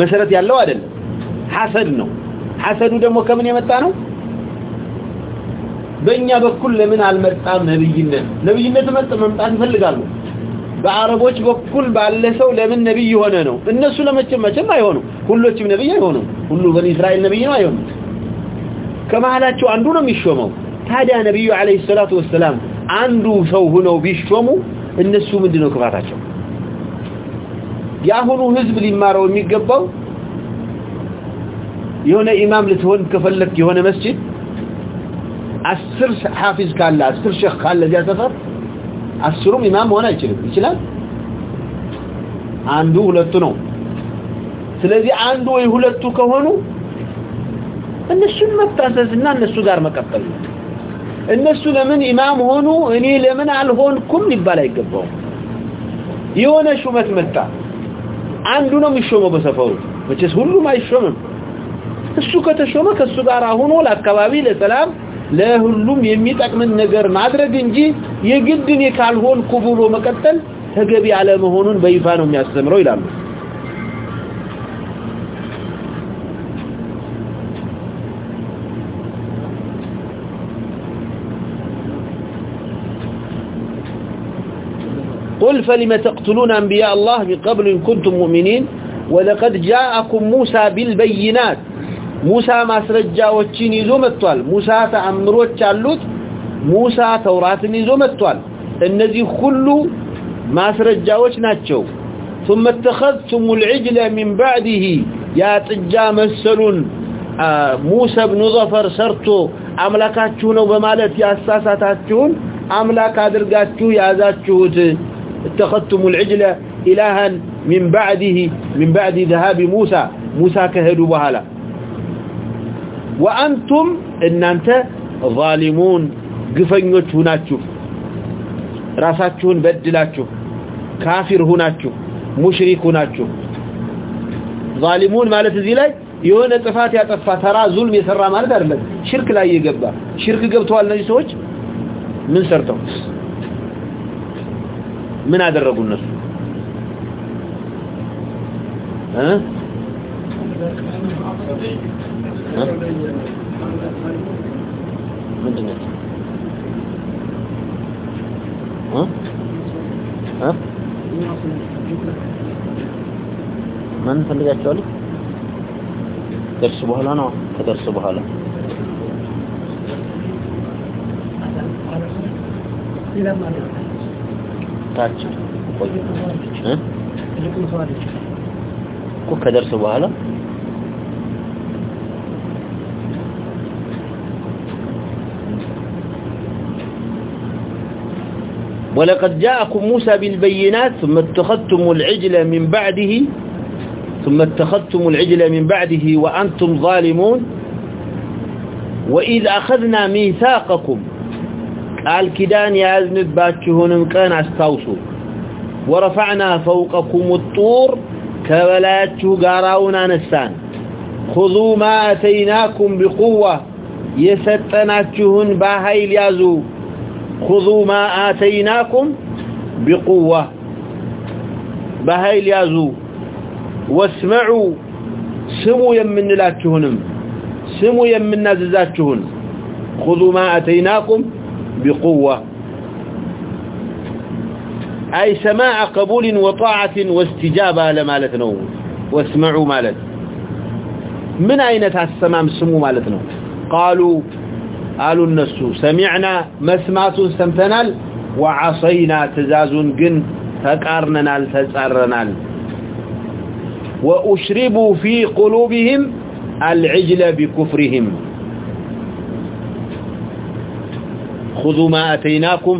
መሰረት ያለው አይደለም ሐሰድ ነው ሐሰዱ ደግሞ ከምን የመጣ ነው በእኛ በኩል ለምን አልመጣም ነብይነት ነብይነት መጣ መምጣት ይፈልጋሉ በአረቦች በኩል ባለ ሰው ለምን ነብይ የሆነ ነው እነሱ ለመጨመጨም አይሆኑ ሁሉችም ነብይ አይሆኑ ሁሉ በእስራኤል ነብይ ነው አይሆኑ ከመሐላቸው አንዱ ነው የሚሾመው ታዲያ ነብዩ አለይሂ ሰላቱ ወሰለም አንዱ ሰው ሆኖ ቢሾሙ እነሱ ምንድነው ክፋታቸው ያሁኑ ህዝብ ሊማረው የሚገባው የሆነ ኢማም ለተወን ከፈለክ የሆነ መስጂድ አስር ሐፊዝ ካለ አስር ሼክ ካለ ያሰፈር አስሩም ኢማም ሆነ አይችልም ይችላል አንዱ ሁለቱ ነው ስለዚህ አንዱ ወይ ሁለቱ ከሆኑ እነሱን መታዘዝና እነሱ ጋር መቀጠል እነሱ ለምን ኢማም ሆኑ እኔ ለምን አልሆንኩም ይባል አይገባው የሆነ ሹመት መጣ አንዱ ነው የሚሾመው በሰፈሩ ወጭስ ሁሉ ማይሾመም እሱ ከተሾመ ከሱ ጋር አሁን ለአካባቢ ለሰላም ለሁሉም የሚጠቅምን ነገር ማድረግ እንጂ የግድ ነው ካልሆን ኩብሎ መቀጠል ተገቢ አለመሆኑን በይፋ ነው የሚያስተምረው ይላል قل فلم تقتلون أنبياء الله من قبل إن كنتم مؤمنين ولقد جاءكم موسى بالبينات موسى ማስረጃዎችን ይዞ መጥቷል ሙሳ ተአምሮች አሉት ሙሳ ተውራትን ይዞ መጥቷል እነዚህ ሁሉ ማስረጃዎች ናቸው ثم اتخذتم العجل من بعده يا ጥጃ መሰሉን ሙሳ ብኑ ظفر ሰርቶ አምላካችሁ ነው በማለት ያሳሳታችሁን አምላክ አድርጋችሁ ያዛችሁት اتخذتم العجل إلها من بعده، من بعد ذهاب موسى. موسى كهدوا بهلا وأنتم إن أنت ظالمون. قفنيوش هناتشو راساتشون بدلاتشو كافر هناتشو مشرك هناتشو ظالمون مالت ذي لاي يهون طفات يا طفات ترى ظلم يسرى مالت أرلد شرك لا يقبع شرك قبتوا النجي سوش من میں آدر رکھنا سمجھے گا چالیس بہلا نا درسو بہلا ہاں؟ قدر سے wahala ولقد جاءكم موسى بالبينات ثم اتخذتم العجل من بعده ثم اتخذتم العجل من بعده وأنتم ظالمون وإذ أخذنا ميثاقكم قال كدان يازنب باتشهن كان استوصوا ورفعنا فوقكم الطور كبلاتشو قاراونا نسان. خذوا ما أتيناكم بقوة. يستناتشهن باهيل يازو خذوا ما آتيناكم بقوة. باهيل يازو واسمعوا. سموا يمن لاتشهنم سموا يمن خذوا ما أتيناكم بقوة. أي سماع قبول وطاعة واستجابة لمالتنا واسمعوا مالت من أين تسمام سموا مالتنا قالوا قالوا الناس، سمعنا مسمات سمتنال وعصينا تزاز جن تقارننا تسارنا وأشربوا في قلوبهم العجل بكفرهم. خذوا ما أتيناكم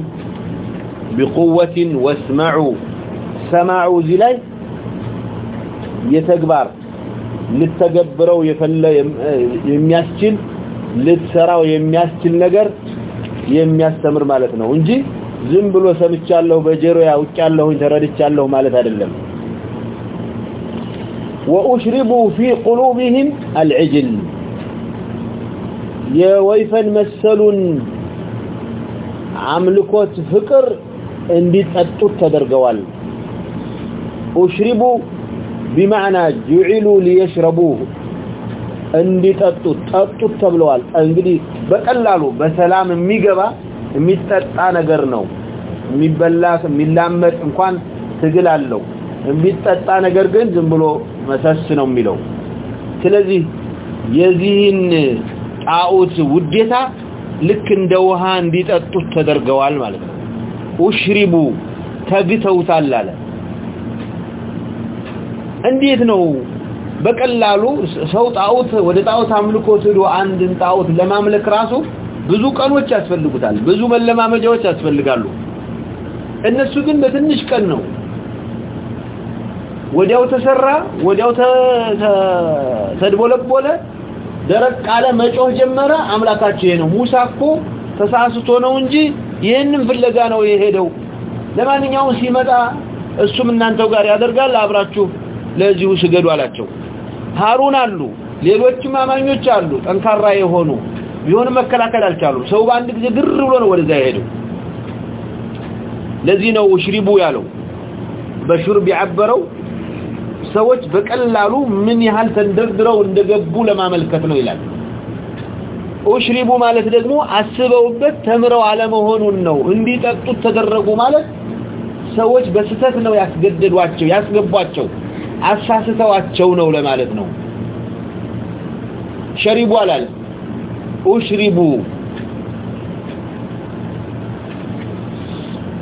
بقوة واسمعوا سمعوا زلاي يتكبر للتقبروا يفل يمياسكل لتسراو يمياسكل نقر يمياستمر مالتنا ونجي ዝም ብሎ ሰምቻለሁ በጀሮ ያውቃለሁ ተረድቻለሁ ማለት አይደለም واشربوا في قلوبهم العجل የወይፈን መሰሉን አምልኮት ፍቅር እንዲጠጡት ተደርገዋል اشربوا بمعنى جعلوا ليشربوه እንዲጠጡት ጠጡት ተብለዋል እንግዲህ በቀላሉ በሰላም የሚገባ የሚጠጣ ነገር ነው የሚበላ የሚላመጥ እንኳን ትግል አለው የሚጠጣ ነገር ግን ዝም ብሎ መሰስ ነው የሚለው ስለዚህ የዚህን ጣዖት ውዴታ ልክ እንደ ውሃ እንዲጠጡት ተደርገዋል ማለት ነው ኡሽሪቡ ተግተውታል አለ እንዴት ነው በቀላሉ ሰው ጣውት ወደ ጣውት አምልኮት ሄዶ አንድን ጣውት ለማምለክ ራሱ ብዙ ቀኖች ያስፈልጉታል ብዙ መለማመጃዎች ያስፈልጋሉ እነሱ ግን በትንሽ ቀን ነው ወዲያው ተሰራ ወዲያው ተድቦለቦለ ደረቅ ቃለ መጮህ ጀመረ አምላካችን የነ ሙሳ እኮ ተሳስቶ ነው እንጂ ይሄንን ፍለጋ ነው የሄደው ለማንኛውም ሲመጣ እሱም እናንተው ጋር ያደርጋል አብራችሁ ለዚሁ ስገዱ አላቸው ሃሩን አሉ ሌሎችም አማኞች አሉ ጠንካራ የሆኑ ቢሆን መከላከል አልቻሉ ሰው በአንድ ጊዜ ግር ብሎ ነው ወደዛ የሄደው ለዚህ ነው ሽሪቡ ያለው በሽርብ ያበረው ሰዎች በቀላሉ ምን ያህል ተንደርድረው እንደገቡ ለማመልከት ነው ይላል ኡሽሪቡ ማለት ደግሞ አስበውበት ተምረው አለመሆኑን ነው እንዲጠጡት ተደረጉ ማለት ሰዎች በስተት ነው ያስገደዷቸው ያስገቧቸው አሳስተዋቸው ነው ለማለት ነው ሸሪቡ አላል اشربوا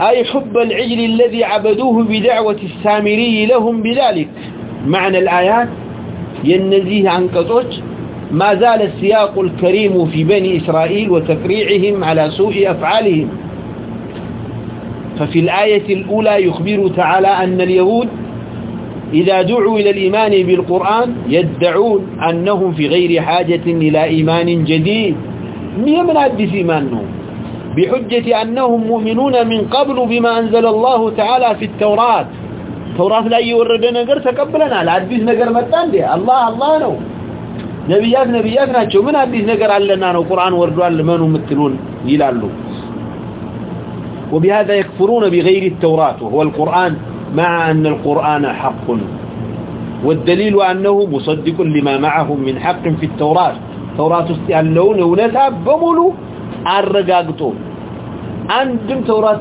أي حب العجل الذي عبدوه بدعوة السامري لهم بذلك معنى الآيات ينزيه عن قطوش ما زال السياق الكريم في بني إسرائيل وتفريعهم على سوء أفعالهم. ففي الآية الأولى يخبر تعالى أن اليهود إذا دعوا إلى الإيمان بالقرآن يدعون أنهم في غير حاجة إلى إيمان جديد. من حدث إيمانهم بحجة أنهم مؤمنون من قبل بما أنزل الله تعالى في التوراة. التوراة لا يورد نقر تقبلنا الحديث نقر متان دي الله الله نو نبيات نبيات ناتشو من حديث نقر علنا نو قرآن وردوا لمنهم متلون يلالو وبهذا يكفرون بغير التوراة وهو القرآن مع أن القرآن حق والدليل أنه مصدق لما معهم من حق في التوراة توراة استيالون ونسا بمولو الرقاقتو عندم توراة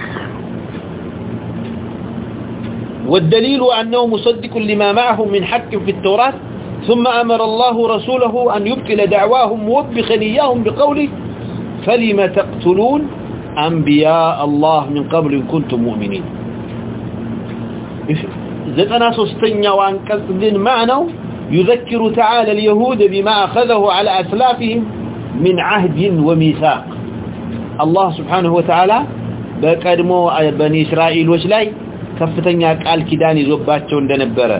والدليل أنه مصدق لما معهم من حق في التوراة، ثم أمر الله رسوله أن يبطل دعواهم موبخا إياهم بقوله فلم تقتلون أنبياء الله من قبل إن كنتم مؤمنين. زتنا سستنيا وانقص من معنى يذكر تعالى اليهود بما أخذه على أسلافهم من عهد وميثاق. الله سبحانه وتعالى بقدمو بني إسرائيل وشلاي كفتنيا قال كدان يزباتشو እንደነበረ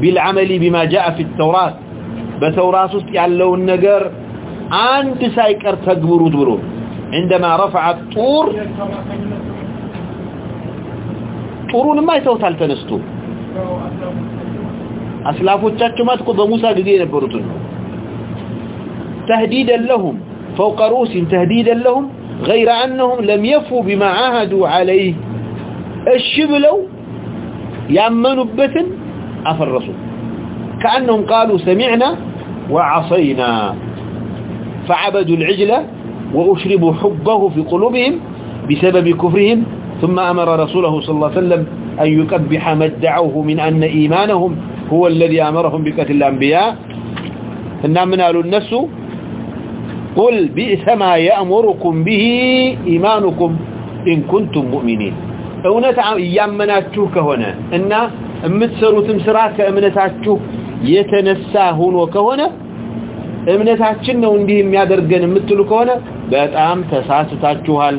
بالعمل بما جاء في التوراة بتوراة ውስጥ ያለውን ነገር አንድ ሳይቀር ተግብሩት ብሎ عندما رفع الطور طورونما ይተውታል ተነስቶ አስላፎቻቸው ማለት እኮ በሙሳ ጊዜ የነበሩት ነው تهديدا لهم فوق رؤوس تهديدا لهم غير أنهم لم يفوا بما عاهدوا عليه الشبلو يأمنوا بثن أفرسوا كأنهم قالوا سمعنا وعصينا. فعبدوا العجلة وأشربوا حبه في قلوبهم بسبب كفرهم، ثم أمر رسوله صلى الله عليه وسلم أن يكبح ما ادعوه من أن إيمانهم هو الذي أمرهم بقتل الأنبياء. إنما من قالوا النفس قل بئس ما يأمركم به إيمانكم إن كنتم مؤمنين. እውነት እያመናችሁ ከሆነ እና የምትሰሩትም ስራ ከእምነታችሁ የተነሳ ሆኖ ከሆነ እምነታችን ነው እንዲህ የሚያደርገን የምትሉ ከሆነ በጣም ተሳስታችኋል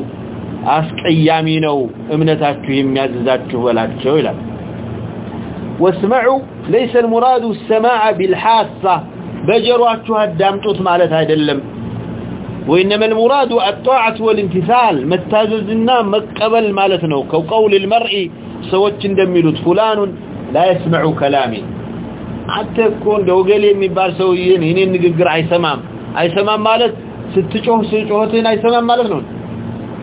አስቀያሚ ነው እምነታችሁ የሚያዝዛችሁ በላቸው ይላል ወስማዑ ليس المراد السماع بالحاسه በጀሯችሁ አዳምጡት ማለት አይደለም وإنما المراد الطاعة والانتثال ما متاززنا مقبل مالتنا كقول المرء سوت اندميلوت، فلان لا يسمع كلامي. حتى يكون لو قال يميبال سويين هنا النققر ايسمام ايسمام مالت ستجوه ستجوهتين ايسمام مالتنا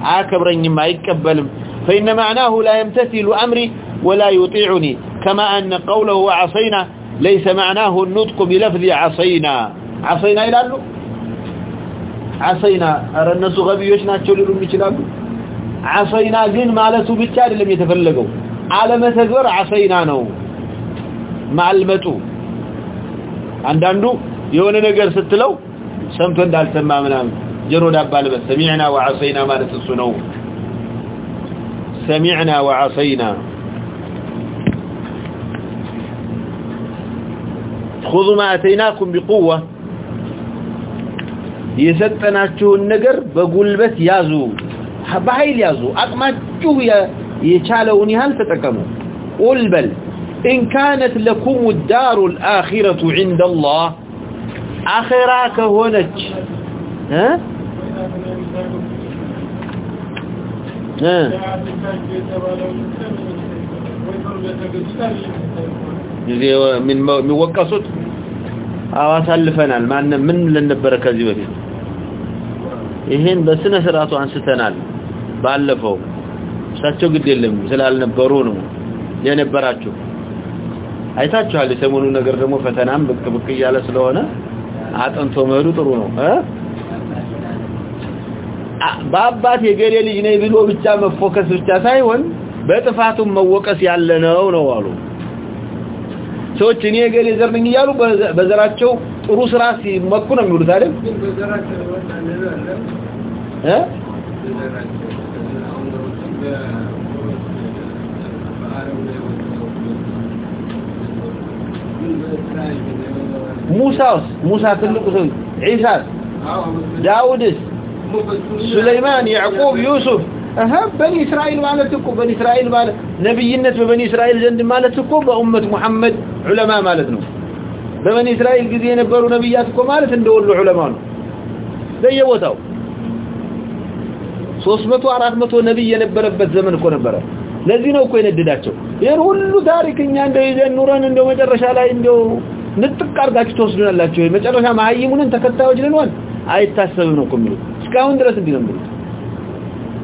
آكبرني ما يكبلم فإن معناه لا يمتثل أمري ولا يطيعني. كما أن قوله وعصينا ليس معناه النطق بلفظ عصينا. عصينا إلى الله عصينا أرى الناس غبيوش ناتشو لهم يشلال عصينا قن مالسو بالتالي لم يتفلقوا على ما تذور عصينا نو مع المتو عندنا يوم نقر ستلو سمتون دال سمامنا جرو دابال سمعنا وعصينا ما نتسنو سمعنا وعصينا خذوا ما أتيناكم بقوة. የሰጠናችሁን ነገር በጉልበት ያዙ በኃይል ያዙ አቅማችሁ የቻለውን ያህል ተጠቀሙ ቁል በል إن كانت لكم الدار الآخرة عند الله آخرة كهونج ها ها من من وقصت አዋሳልፈናል ማን ምን ለነበረ ከዚህ በፊት ይሄን በስነ ስርዓቱ አንስተናል ባለፈው ሳቸው ግድ የለም ስላልነበሩ ነው የነበራችሁ አይታችኋል የሰሞኑ ነገር ደግሞ ፈተናም ብቅ ብቅ እያለ ስለሆነ አጥንቶ መሄዱ ጥሩ ነው በአባት የገሌ ልጅ ነኝ ብሎ ብቻ መፎከስ ብቻ ሳይሆን በጥፋቱም መወቀስ ያለ ነው ነው አሉ ሰዎች እኔ ገሌ ዘር ነኝ ይላሉ በዘራቸው ጥሩ ስራ ሲመኩ ነው የሚሉት አይደል እ ሙሳስ ሙሳ ትልቁ ሰው ኢሳ ዳውድስ ሱለይማን ያዕቆብ ዩሱፍ بني اسرائيل مالتكم بني اسرائيل مال نبينا بني اسرائيل زند مالتكم وامه محمد علماء مالتنا بني اسرائيل جزء ينبروا نبياتكم مالت ندولوا علماء ده يوتاو 300 نبي ينبره بهذا الزمن كو نبره الذين كو ينددوا غير كل تاريخ يعني ده يزن نورن ده ما درش على عنده نتقارغا تشوزنا لا تشوي ما درش ما هي مونن تكتاوجلنوال ايتاسبنكم مين سكاون درس دي نمبر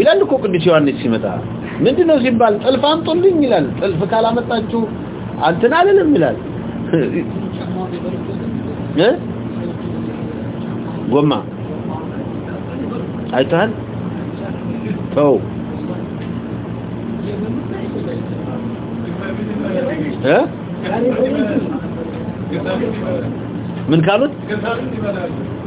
ይላል እኮ ቅዱስ ዮሐንስ ሲመጣ ምንድነው ሲባል ጥልፍ አምጡልኝ ይላል ጥልፍ ካላመጣችሁ አንተን አለልም ይላል እ ጎማ አይታል ተው እ ምን ካሉት ከታሪክ ይባላል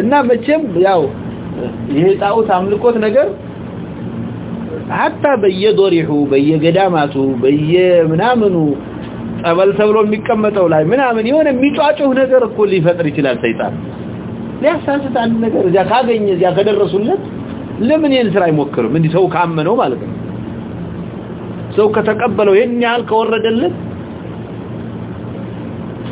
እና መቼም ያው ይሄ ጣዖት አምልኮት ነገር حتى በየዶሪሁ በየገዳማቱ በየምናምኑ ጠበል ተብሎ የሚቀመጠው ላይ ምናምን የሆነ የሚጫጩህ ነገር እኮ ሊፈጥር ይችላል ሰይጣን ሊያሳስት አንድ ነገር እዚያ ካገኘ እዚያ ከደረሱለት ለምን ይህን ስራ አይሞክርም እንዲህ ሰው ካመነው ማለት ነው ሰው ከተቀበለው ይህን ያህል ከወረደለት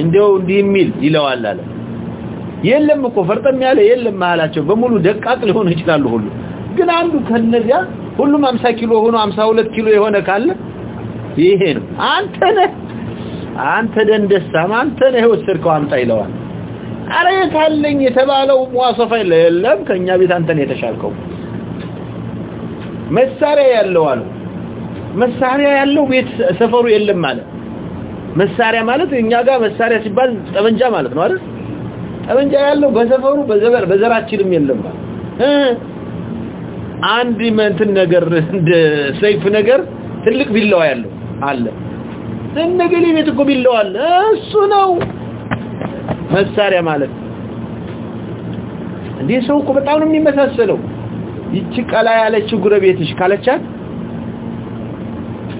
እንደው እንዲሚል ይለዋል አለ የለም እኮ ፈርጠም ያለ የለም ማላቸው በሙሉ ደቃቅ ሊሆን ይችላል ሁሉ ግን አንዱ ከነዚያ ሁሉም 50 ኪሎ ሆኖ 52 ኪሎ የሆነ ካለ ይሄ ነው አንተ ነህ አንተ ደንደሳ አንተ ነህ ወስርከው አምጣ ይለዋል አረ የታለኝ የተባለው ሙዋሰፋ ይለ የለም ከኛ ቤት አንተ ነህ የተሻልከው መሳሪያ ያለው አለ መሳሪያ ያለው ቤት ሰፈሩ የለም ማለት میں سارے مالک میں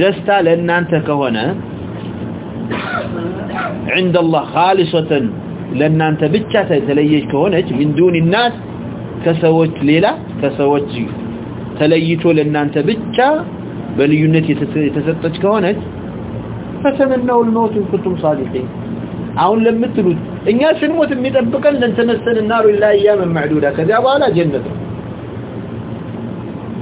ደስታ ለእናንተ ከሆነ عند الله خالصة ለእናንተ ብቻ ተለየች ከሆነች من دون الناس ከሰዎች ሌላ ከሰዎች ተለይቶ ለእናንተ ብቻ በልዩነት የተሰጠች ከሆነች ፈተመናው الموت ان كنتم صادقين አሁን ለምትሉት እኛ ስንሞት የሚጠብቀን ለንተነሰን النار الا اياما معدوده ከዚያ በኋላ ጀነት ነው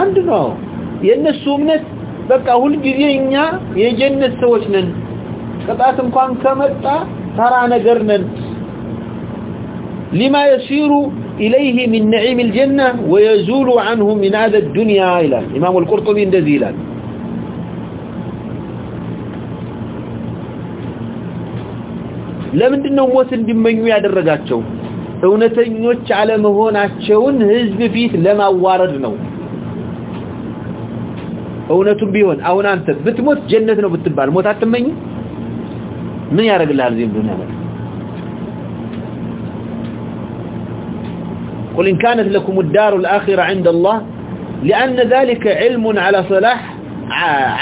አንድ ነው የነሱ እምነት በቃ ሁሉ ጊዜ እኛ የጀነት ሰዎች ነን ቅጣት እንኳን ከመጣ ተራ ነገር ነን لما يسير إليه من نعيم الجنة ويزول عنه من هذا الدنيا إلى إمام القرطبي اندزي إلى ለምንድነው ሞት እንዲመኙ ያደረጋቸው እውነተኞች አለመሆናቸውን ህዝብ ፊት ለማዋረድ ነው እውነቱም ቢሆን አሁን አንተ ብትሞት ጀነት ነው ብትባል ሞት አትመኝ ምን ያደርግልሃል ዚህ ዱንያ قل إن كانت لكم الدار الآخرة عند الله لأن ذلك علم على صلاح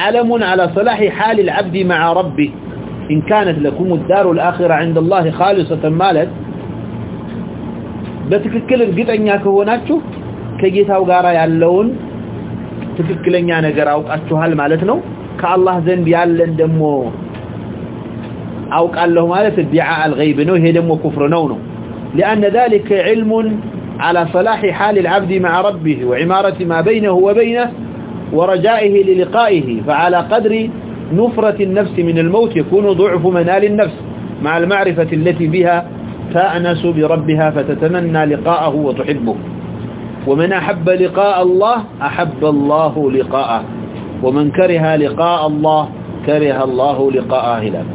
علم على صلاح حال العبد مع ربه إن كانت لكم الدار الآخرة عند الله خالصة مالت بتككل القطع نياك هو ناتشو كجيتاو غارا يعلون ትክክለኛ ነገር አውቃችኋል ማለት ነው ከአላህ ዘንድ ያለን ደሞ አውቃለሁ ማለት ادعاء الغيب ነው ይሄ ደሞ ኩፍር ነው ነው لأن ذلك علم على صلاح حال العبد مع ربه وعمارة ما بينه وبينه ورجائه للقائه فعلى قدر نفرة النفس من الموت يكون ضعف منال النفس مع المعرفة التي بها تأنس بربها فتتمنى لقاءه وتحبه ومن أحب لقاء الله أحب الله لقاءه ومن كره لقاء الله كره الله لقاءه هلال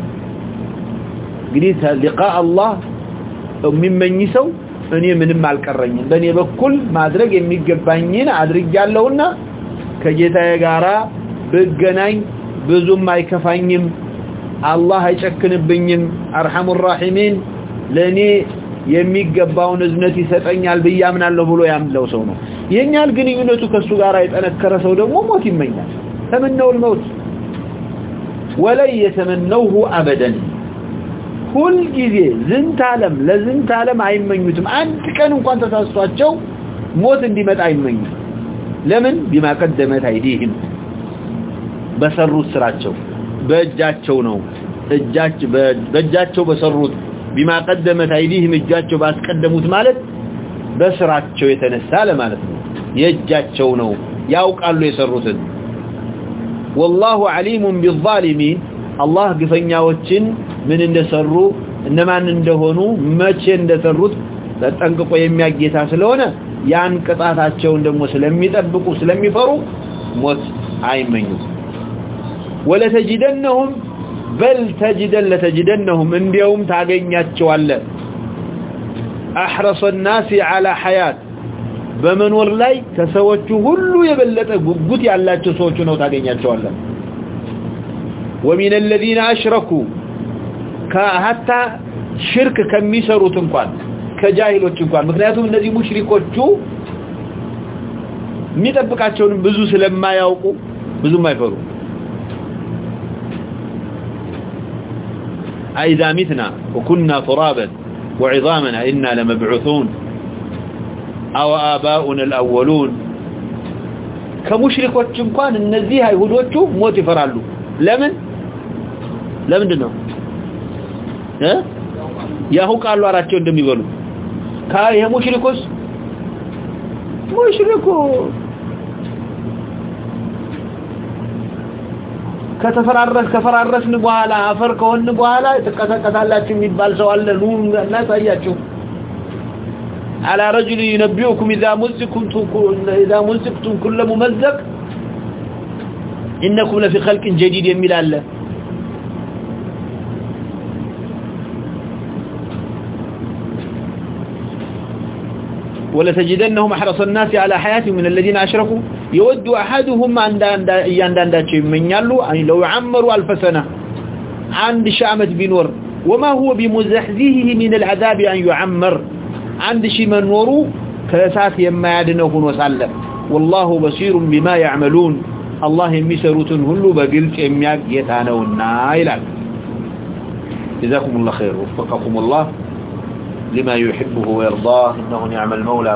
قلت لقاء الله ممن يسو እኔ ምንም አልቀረኝም በእኔ በኩል ማድረግ የሚገባኝን አድርጌያለሁና ከጌታዬ ጋራ ብገናኝ ብዙም አይከፋኝም አላህ አይጨክንብኝም አርሐሙ ራሒሚን ለእኔ የሚገባውን እዝነት ይሰጠኛል ብያምናለሁ ብሎ ያምለው ሰው ነው። የኛል ግን ይነቱ ከሱ ጋር አይጠነከረ ሰው ደግሞ ሞት ይመኛል። ተመነው ሞት ወለይ የተመነውሁ አበደን ሁል ጊዜ ዝንተ ዓለም ለዝንተ ዓለም አይመኙትም አንድ ቀን እንኳን ተሳስቷቸው ሞት እንዲመጣ አይመኙም ለምን ቢማቀደመት አይዲህም በሰሩት ስራቸው በእጃቸው ነው እጃቸው በእጃቸው በሰሩት ቢማ ቀደመት አይዲህም እጃቸው ባስቀደሙት ማለት በስራቸው የተነሳ ለማለት ነው የእጃቸው ነው ያውቃሉ የሰሩትን والله عليم بالظالمين الله ግፈኛዎችን ምን እንደሰሩ እነማን እንደሆኑ መቼ እንደሰሩት ተጠንቅቆ የሚያጌታ ስለሆነ ያን ቅጣታቸውን ደግሞ ስለሚጠብቁ ስለሚፈሩ ሞት አይመኙ ወለተጅደነሁም በል ተጅደን ለተጅደነሁም እንዲያውም ታገኛቸዋለ አሕረሰ ናሲ ዓላ ሐያት በመኖር ላይ ከሰዎቹ ሁሉ የበለጠ ጉጉት ያላቸው ሰዎቹ ነው ታገኛቸዋለ ومن الذين اشركوا ከሀታ ሽርክ ከሚሰሩት እንኳን ከጃሂሎች እንኳን ምክንያቱም እነዚህ ሙሽሪኮቹ የሚጠብቃቸውን ብዙ ስለማያውቁ ብዙም አይፈሩ أئذا متنا وكنا ترابا وعظامنا إنا لمبعثون أو آباؤنا الأولون. كمشرك واتشمقان النزيها يهودوتشو موت فرالو. لمن؟ لمن دنو؟ ياهو قالوا أراتشون دم يقولوا كا يا مشركوس؟ مشركوس. ከተፈራረስ ከፈራረስን በኋላ አፈር ከሆነ በኋላ ተቀሰቀሳላችሁ የሚባል ሰው አለ ኑ እናሳያችሁ على رجل ينبئكم اذا مزقتم اذا مزقتم كل ممزق انكم لفي خلق جديد يميل الله ولتجدنهم احرص الناس على حياتهم من الذين اشركوا يود احدهم عند عند يندانداچው ان لو عمروا الف سنه عند شامت بنور. وما هو بمزحزحه من العذاب ان يعمر. عند شي منورو ከእሳት يدنه هو ሳለ والله بصير بما يعملون. الله يمسرتن كله በግልጽ የሚያግ ጌታ ነውና ይላል جزاكم الله خير. وفقكم الله. لما يحبه ويرضاه إنه نعم المولى.